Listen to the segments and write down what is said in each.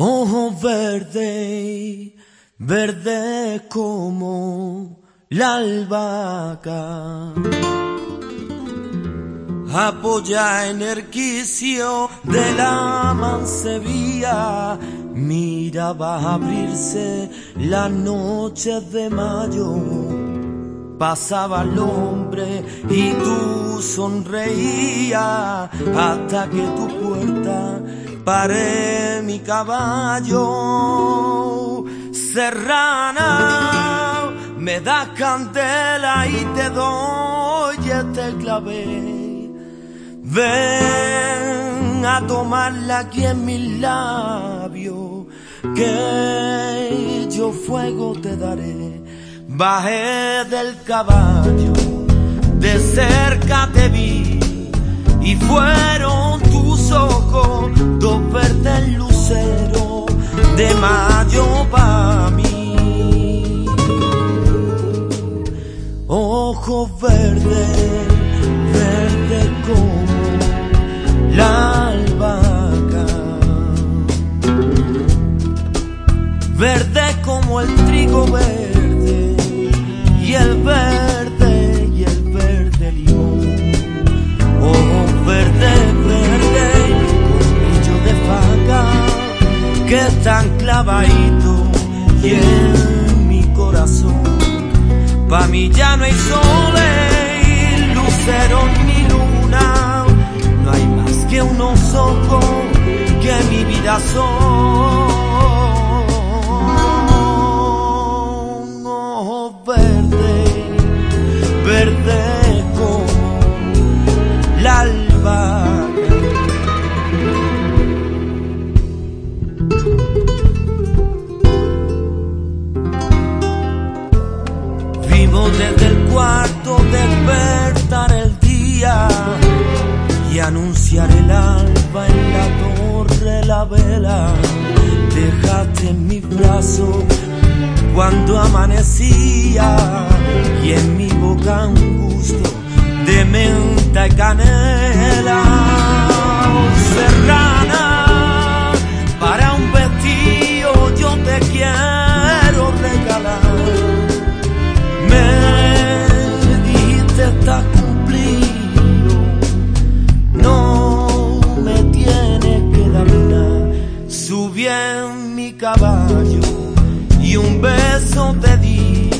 Ojo verde, verde como la albahaca. Apoya en el quicio de la mansevilla, mira va a abrirse la noche de mayo. Pasaba el hombre y tú sonreías hasta que tu puerta paré mi caballo. Serrana, me das candela y te doy este clave. Ven a tomarla aquí en mis labios, que yo fuego te daré. Bajé del caballo, de cerca te vi, y fueron tus ojos dos verdes luceros de mayo para mí. Ojos verdes, verde como la albahaca, verde como el trigo verde y el verde y en mi corazón, pa' mí ya no hay sol, lucero ni luna, no hay más que unos ojos que mi vida son. Ojos verde, verde como la desde el cuarto despertar el día y anunciar el alba en la torre la vela. Dejaste en mis brazos cuando amanecía y en mi boca un gusto de menta y canela. Y un beso te di.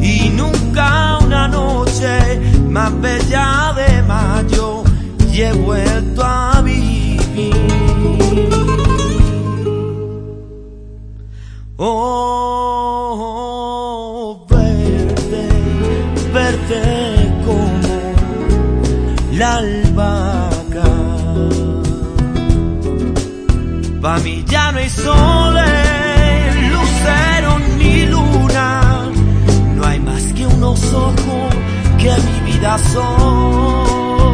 Y nunca una noche más bella de mayo y he vuelto a vivir. Oh, verde, verde como la albahaca. Pa' mí ya no hay sol, lucero ni luna, no hay más que unos ojos que mi vida son.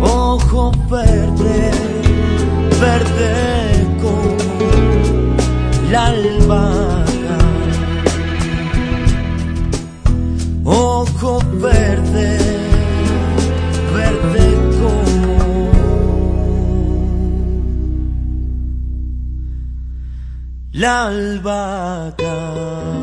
Ojos verdes, verde la albahaca.